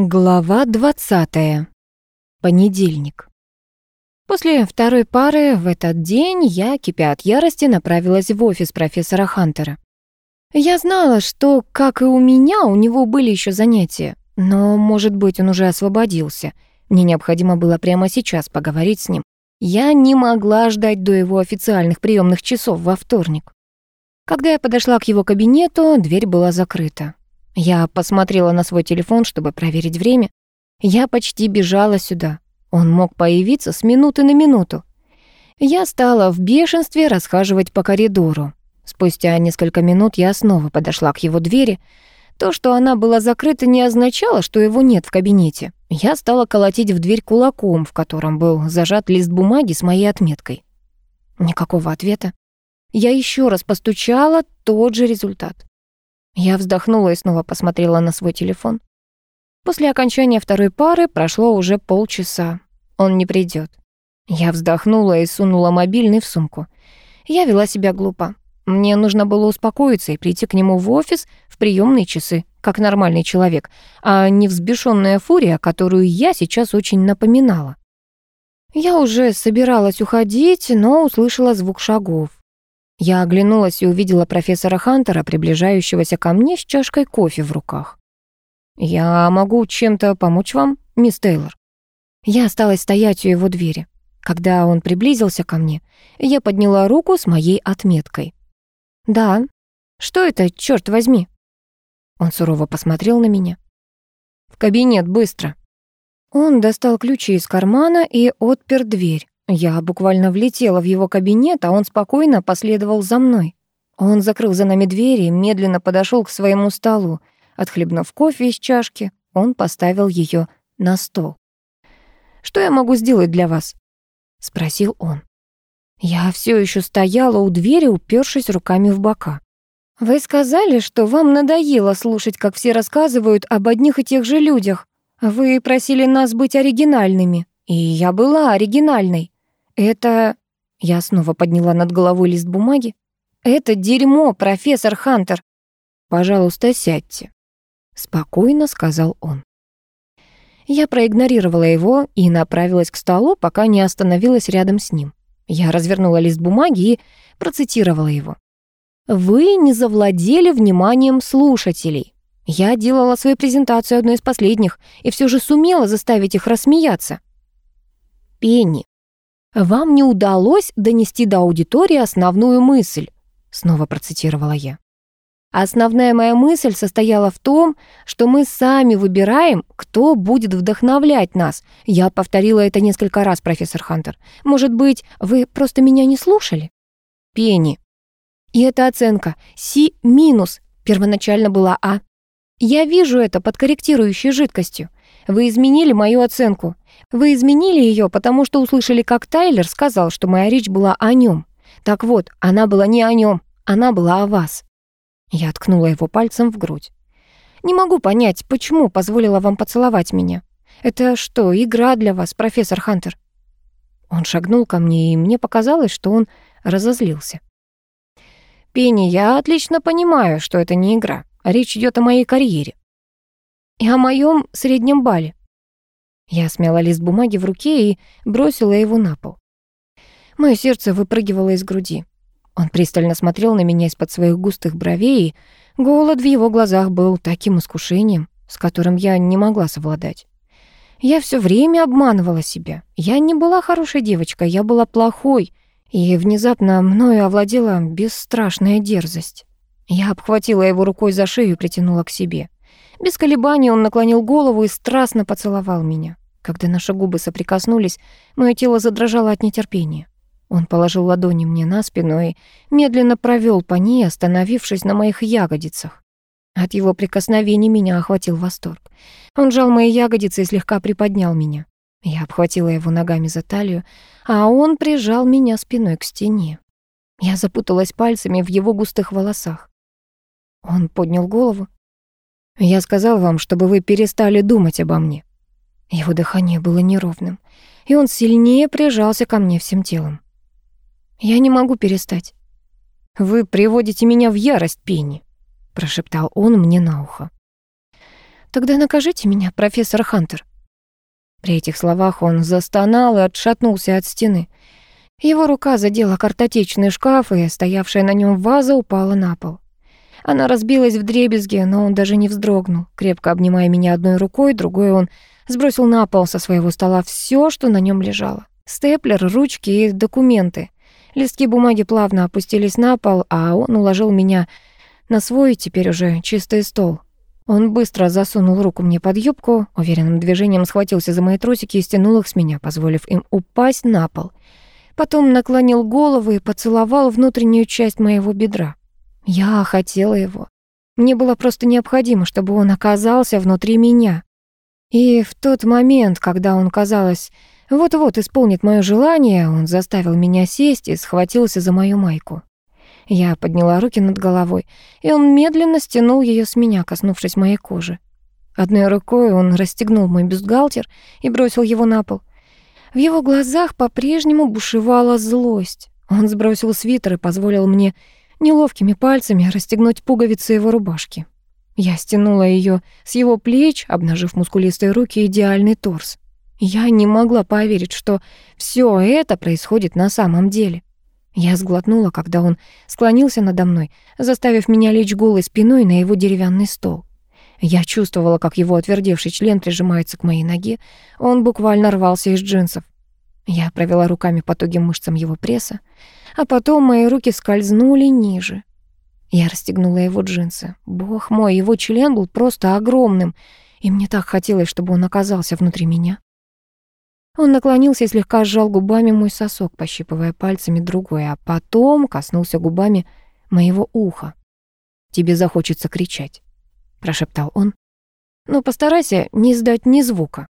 Глава 20. Понедельник. После второй пары в этот день я, кипя от ярости, направилась в офис профессора Хантера. Я знала, что, как и у меня, у него были еще занятия, но, может быть, он уже освободился. Мне необходимо было прямо сейчас поговорить с ним. Я не могла ждать до его официальных приемных часов во вторник. Когда я подошла к его кабинету, дверь была закрыта. Я посмотрела на свой телефон, чтобы проверить время. Я почти бежала сюда. Он мог появиться с минуты на минуту. Я стала в бешенстве расхаживать по коридору. Спустя несколько минут я снова подошла к его двери. То, что она была закрыта, не означало, что его нет в кабинете. Я стала колотить в дверь кулаком, в котором был зажат лист бумаги с моей отметкой. Никакого ответа. Я еще раз постучала, тот же результат. Я вздохнула и снова посмотрела на свой телефон. После окончания второй пары прошло уже полчаса. Он не придет. Я вздохнула и сунула мобильный в сумку. Я вела себя глупо. Мне нужно было успокоиться и прийти к нему в офис в приемные часы, как нормальный человек, а не взбешенная фурия, которую я сейчас очень напоминала. Я уже собиралась уходить, но услышала звук шагов. Я оглянулась и увидела профессора Хантера, приближающегося ко мне с чашкой кофе в руках. «Я могу чем-то помочь вам, мисс Тейлор?» Я осталась стоять у его двери. Когда он приблизился ко мне, я подняла руку с моей отметкой. «Да. Что это, черт возьми?» Он сурово посмотрел на меня. «В кабинет, быстро!» Он достал ключи из кармана и отпер дверь. Я буквально влетела в его кабинет, а он спокойно последовал за мной. Он закрыл за нами двери и медленно подошел к своему столу. Отхлебнув кофе из чашки, он поставил ее на стол. «Что я могу сделать для вас?» — спросил он. Я все еще стояла у двери, упершись руками в бока. «Вы сказали, что вам надоело слушать, как все рассказывают об одних и тех же людях. Вы просили нас быть оригинальными, и я была оригинальной. «Это...» Я снова подняла над головой лист бумаги. «Это дерьмо, профессор Хантер!» «Пожалуйста, сядьте», — спокойно сказал он. Я проигнорировала его и направилась к столу, пока не остановилась рядом с ним. Я развернула лист бумаги и процитировала его. «Вы не завладели вниманием слушателей. Я делала свою презентацию одной из последних и все же сумела заставить их рассмеяться». «Пенни, «Вам не удалось донести до аудитории основную мысль», снова процитировала я. Основная моя мысль состояла в том, что мы сами выбираем, кто будет вдохновлять нас. Я повторила это несколько раз, профессор Хантер. Может быть, вы просто меня не слушали? Пенни. И эта оценка C минус первоначально была А. Я вижу это под корректирующей жидкостью. Вы изменили мою оценку. Вы изменили ее, потому что услышали, как Тайлер сказал, что моя речь была о нем. Так вот, она была не о нем, она была о вас. Я ткнула его пальцем в грудь. Не могу понять, почему позволила вам поцеловать меня. Это что, игра для вас, профессор Хантер? Он шагнул ко мне, и мне показалось, что он разозлился. Пенни, я отлично понимаю, что это не игра. Речь идет о моей карьере. И о моем среднем бале. Я смяла лист бумаги в руке и бросила его на пол. Моё сердце выпрыгивало из груди. Он пристально смотрел на меня из-под своих густых бровей, и голод в его глазах был таким искушением, с которым я не могла совладать. Я все время обманывала себя. Я не была хорошей девочкой, я была плохой, и внезапно мною овладела бесстрашная дерзость. Я обхватила его рукой за шею и притянула к себе. Без колебаний он наклонил голову и страстно поцеловал меня. Когда наши губы соприкоснулись, мое тело задрожало от нетерпения. Он положил ладони мне на спину и медленно провел по ней, остановившись на моих ягодицах. От его прикосновений меня охватил восторг. Он жал мои ягодицы и слегка приподнял меня. Я обхватила его ногами за талию, а он прижал меня спиной к стене. Я запуталась пальцами в его густых волосах. Он поднял голову, я сказал вам, чтобы вы перестали думать обо мне». Его дыхание было неровным, и он сильнее прижался ко мне всем телом. «Я не могу перестать». «Вы приводите меня в ярость, Пенни», — прошептал он мне на ухо. Тогда накажите меня, профессор Хантер». При этих словах он застонал и отшатнулся от стены. Его рука задела картотечный шкаф, и стоявшая на нем ваза упала на пол. Она разбилась в дребезги, но он даже не вздрогнул. Крепко обнимая меня одной рукой, другой он сбросил на пол со своего стола все, что на нем лежало. Степлер, ручки и документы. Листки бумаги плавно опустились на пол, а он уложил меня на свой теперь уже чистый стол. Он быстро засунул руку мне под юбку, уверенным движением схватился за мои трусики и стянул их с меня, позволив им упасть на пол. Потом наклонил голову и поцеловал внутреннюю часть моего бедра. Я хотела его. Мне было просто необходимо, чтобы он оказался внутри меня. И в тот момент, когда он, казалось, вот-вот исполнит моё желание, он заставил меня сесть и схватился за мою майку. Я подняла руки над головой, и он медленно стянул её с меня, коснувшись моей кожи. Одной рукой он расстегнул мой бюстгальтер и бросил его на пол. В его глазах по-прежнему бушевала злость. Он сбросил свитер и позволил мне неловкими пальцами расстегнуть пуговицы его рубашки. Я стянула ее с его плеч, обнажив мускулистые руки и идеальный торс. Я не могла поверить, что все это происходит на самом деле. Я сглотнула, когда он склонился надо мной, заставив меня лечь голой спиной на его деревянный стол. Я чувствовала, как его отвердевший член прижимается к моей ноге. Он буквально рвался из джинсов. Я провела руками по тугим мышцам его пресса, а потом мои руки скользнули ниже. Я расстегнула его джинсы. Бог мой, его член был просто огромным, и мне так хотелось, чтобы он оказался внутри меня. Он наклонился и слегка сжал губами мой сосок, пощипывая пальцами другой, а потом коснулся губами моего уха. «Тебе захочется кричать», — прошептал он. «Но постарайся не издать ни звука».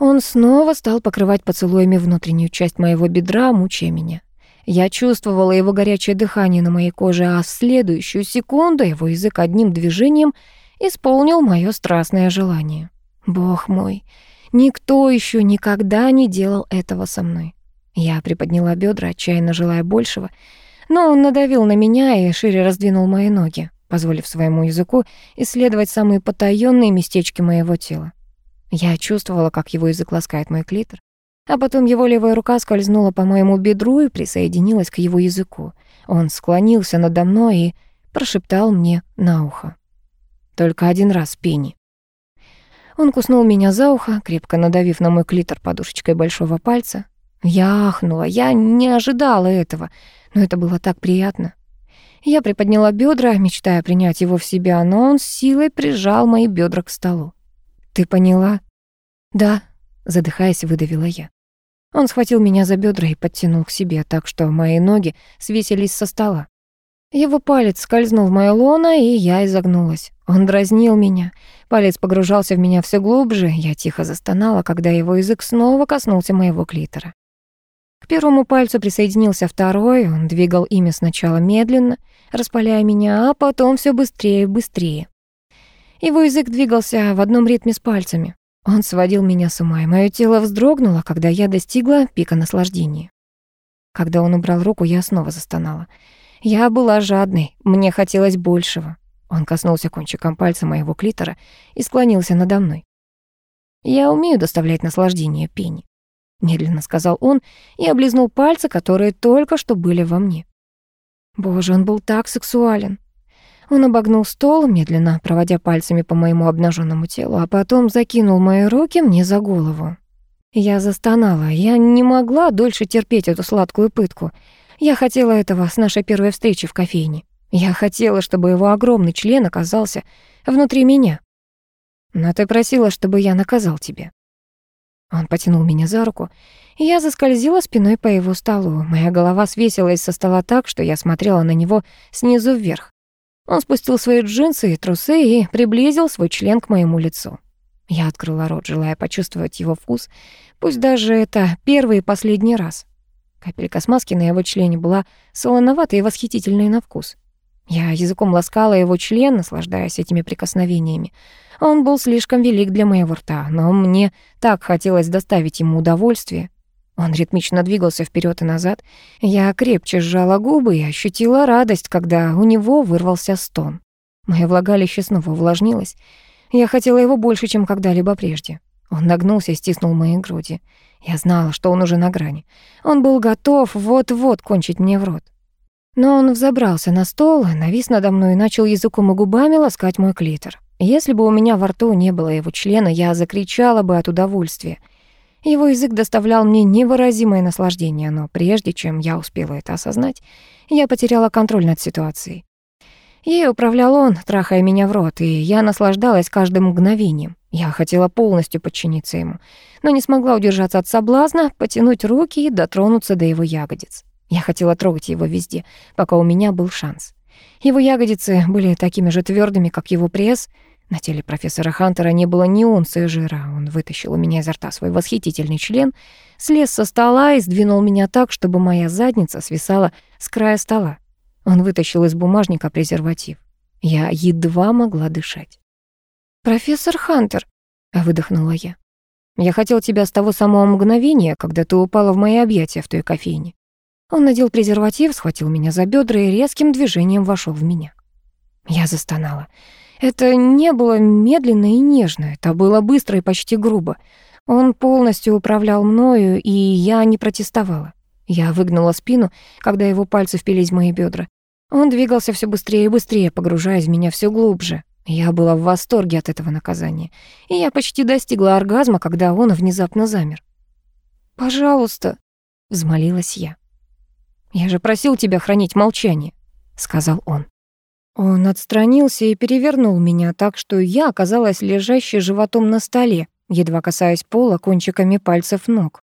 Он снова стал покрывать поцелуями внутреннюю часть моего бедра, мучая меня. Я чувствовала его горячее дыхание на моей коже, а в следующую секунду его язык одним движением исполнил мое страстное желание. Бог мой, никто еще никогда не делал этого со мной. Я приподняла бедра, отчаянно желая большего, но он надавил на меня и шире раздвинул мои ноги, позволив своему языку исследовать самые потаённые местечки моего тела. Я чувствовала, как его язык ласкает мой клитор, а потом его левая рука скользнула по моему бедру и присоединилась к его языку. Он склонился надо мной и прошептал мне на ухо. «Только один раз, Пенни». Он куснул меня за ухо, крепко надавив на мой клитор подушечкой большого пальца. Я ахнула, я не ожидала этого, но это было так приятно. Я приподняла бедра, мечтая принять его в себя, но он с силой прижал мои бедра к столу. «Ты поняла?» «Да», — задыхаясь, выдавила я. Он схватил меня за бедра и подтянул к себе, так что мои ноги свесились со стола. Его палец скользнул в моё лоно, и я изогнулась. Он дразнил меня. Палец погружался в меня все глубже. Я тихо застонала, когда его язык снова коснулся моего клитора. К первому пальцу присоединился второй. Он двигал ими сначала медленно, распаляя меня, а потом все быстрее и быстрее. Его язык двигался в одном ритме с пальцами. Он сводил меня с ума, и моё тело вздрогнуло, когда я достигла пика наслаждения. Когда он убрал руку, я снова застонала. Я была жадной, мне хотелось большего. Он коснулся кончиком пальца моего клитора и склонился надо мной. «Я умею доставлять наслаждение, Пенни», — медленно сказал он и облизнул пальцы, которые только что были во мне. Боже, он был так сексуален. Он обогнул стол, медленно проводя пальцами по моему обнаженному телу, а потом закинул мои руки мне за голову. Я застонала. Я не могла дольше терпеть эту сладкую пытку. Я хотела этого с нашей первой встречи в кофейне. Я хотела, чтобы его огромный член оказался внутри меня. Но ты просила, чтобы я наказал тебя. Он потянул меня за руку, и я заскользила спиной по его столу. Моя голова свесилась со стола так, что я смотрела на него снизу вверх. Он спустил свои джинсы и трусы и приблизил свой член к моему лицу. Я открыла рот, желая почувствовать его вкус, пусть даже это первый и последний раз. Капелька смазки на его члене была солоноватой и восхитительной на вкус. Я языком ласкала его член, наслаждаясь этими прикосновениями. Он был слишком велик для моего рта, но мне так хотелось доставить ему удовольствие. Он ритмично двигался вперед и назад. Я крепче сжала губы и ощутила радость, когда у него вырвался стон. Мое влагалище снова увлажнилось. Я хотела его больше, чем когда-либо прежде. Он нагнулся и стиснул мои груди. Я знала, что он уже на грани. Он был готов вот-вот кончить мне в рот. Но он взобрался на стол, навис надо мной и начал языком и губами ласкать мой клитор. Если бы у меня во рту не было его члена, я закричала бы от удовольствия. Его язык доставлял мне невыразимое наслаждение, но прежде чем я успела это осознать, я потеряла контроль над ситуацией. Ей управлял он, трахая меня в рот, и я наслаждалась каждым мгновением. Я хотела полностью подчиниться ему, но не смогла удержаться от соблазна, потянуть руки и дотронуться до его ягодиц. Я хотела трогать его везде, пока у меня был шанс. Его ягодицы были такими же твердыми, как его пресс. На теле профессора Хантера не было ни унции жира. Он вытащил у меня изо рта свой восхитительный член, слез со стола и сдвинул меня так, чтобы моя задница свисала с края стола. Он вытащил из бумажника презерватив. Я едва могла дышать. «Профессор Хантер», — выдохнула я. «Я хотел тебя с того самого мгновения, когда ты упала в мои объятия в той кофейне. Он надел презерватив, схватил меня за бедра и резким движением вошел в меня. Я застонала. Это не было медленно и нежно, это было быстро и почти грубо. Он полностью управлял мною, и я не протестовала. Я выгнула спину, когда его пальцы впились в мои бедра. Он двигался все быстрее и быстрее, погружаясь в меня все глубже. Я была в восторге от этого наказания, и я почти достигла оргазма, когда он внезапно замер. «Пожалуйста», — взмолилась я. «Я же просил тебя хранить молчание», — сказал он. Он отстранился и перевернул меня так, что я оказалась лежащей животом на столе, едва касаясь пола кончиками пальцев ног.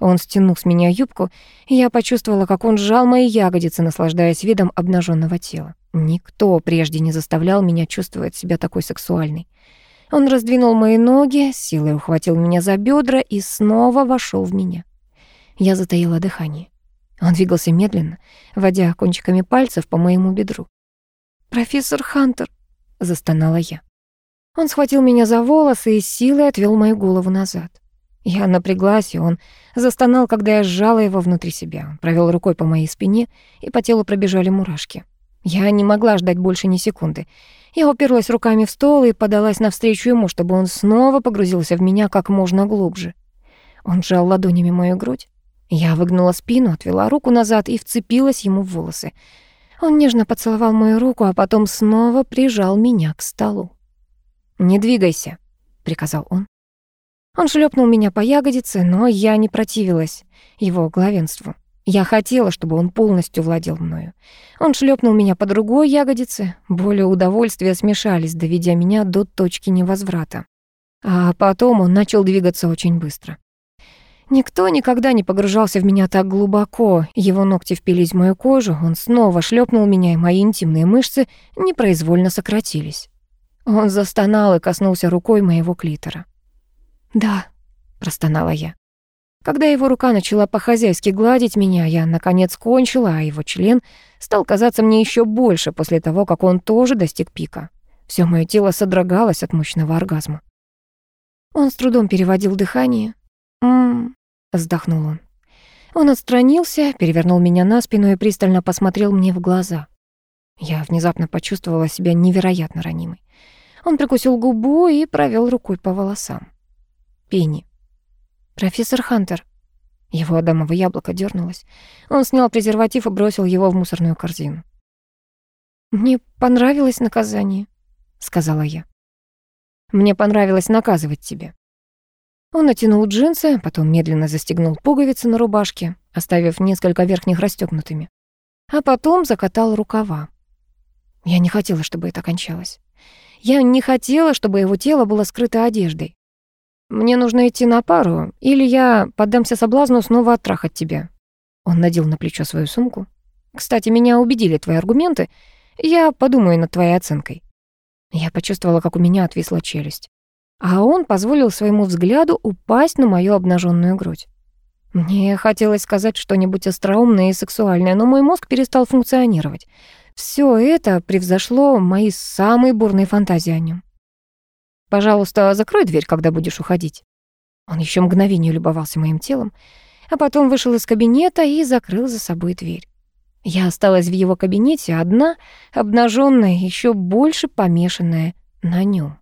Он стянул с меня юбку, и я почувствовала, как он сжал мои ягодицы, наслаждаясь видом обнаженного тела. Никто прежде не заставлял меня чувствовать себя такой сексуальной. Он раздвинул мои ноги, силой ухватил меня за бедра и снова вошел в меня. Я затаила дыхание. Он двигался медленно, водя кончиками пальцев по моему бедру. «Профессор Хантер», — застонала я. Он схватил меня за волосы и силой отвел мою голову назад. Я напряглась, и он застонал, когда я сжала его внутри себя. Он провел рукой по моей спине, и по телу пробежали мурашки. Я не могла ждать больше ни секунды. Я уперлась руками в стол и подалась навстречу ему, чтобы он снова погрузился в меня как можно глубже. Он сжал ладонями мою грудь, я выгнула спину, отвела руку назад и вцепилась ему в волосы. Он нежно поцеловал мою руку, а потом снова прижал меня к столу. «Не двигайся», — приказал он. Он шлепнул меня по ягодице, но я не противилась его главенству. Я хотела, чтобы он полностью владел мною. Он шлепнул меня по другой ягодице. Боль и удовольствие смешались, доведя меня до точки невозврата. А потом он начал двигаться очень быстро. Никто никогда не погружался в меня так глубоко. Его ногти впились в мою кожу, он снова шлепнул меня, и мои интимные мышцы непроизвольно сократились. Он застонал и коснулся рукой моего клитора. «Да», — простонала я. Когда его рука начала по-хозяйски гладить меня, я, наконец, кончила, а его член стал казаться мне еще больше после того, как он тоже достиг пика. Все мое тело содрогалось от мощного оргазма. Он с трудом переводил дыхание, «М-м-м», вздохнул он. Он отстранился, перевернул меня на спину и пристально посмотрел мне в глаза. Я внезапно почувствовала себя невероятно ранимой. Он прикусил губу и провел рукой по волосам. Пенни. «Профессор Хантер». Его адамово яблоко дернулось. Он снял презерватив и бросил его в мусорную корзину. «Мне понравилось наказание», — сказала я. «Мне понравилось наказывать тебя», он натянул джинсы, потом медленно застегнул пуговицы на рубашке, оставив несколько верхних расстёгнутыми. А потом закатал рукава. Я не хотела, чтобы это кончалось. Я не хотела, чтобы его тело было скрыто одеждой. «Мне нужно идти на пару, или я поддамся соблазну снова оттрахать тебя». Он надел на плечо свою сумку. «Кстати, меня убедили твои аргументы. Я подумаю над твоей оценкой». Я почувствовала, как у меня отвисла челюсть а он позволил своему взгляду упасть на мою обнаженную грудь. Мне хотелось сказать что-нибудь остроумное и сексуальное, но мой мозг перестал функционировать. Все это превзошло мои самые бурные фантазии о нем. «Пожалуйста, закрой дверь, когда будешь уходить». Он еще мгновение любовался моим телом, а потом вышел из кабинета и закрыл за собой дверь. Я осталась в его кабинете одна, обнаженная, еще больше помешанная на нем.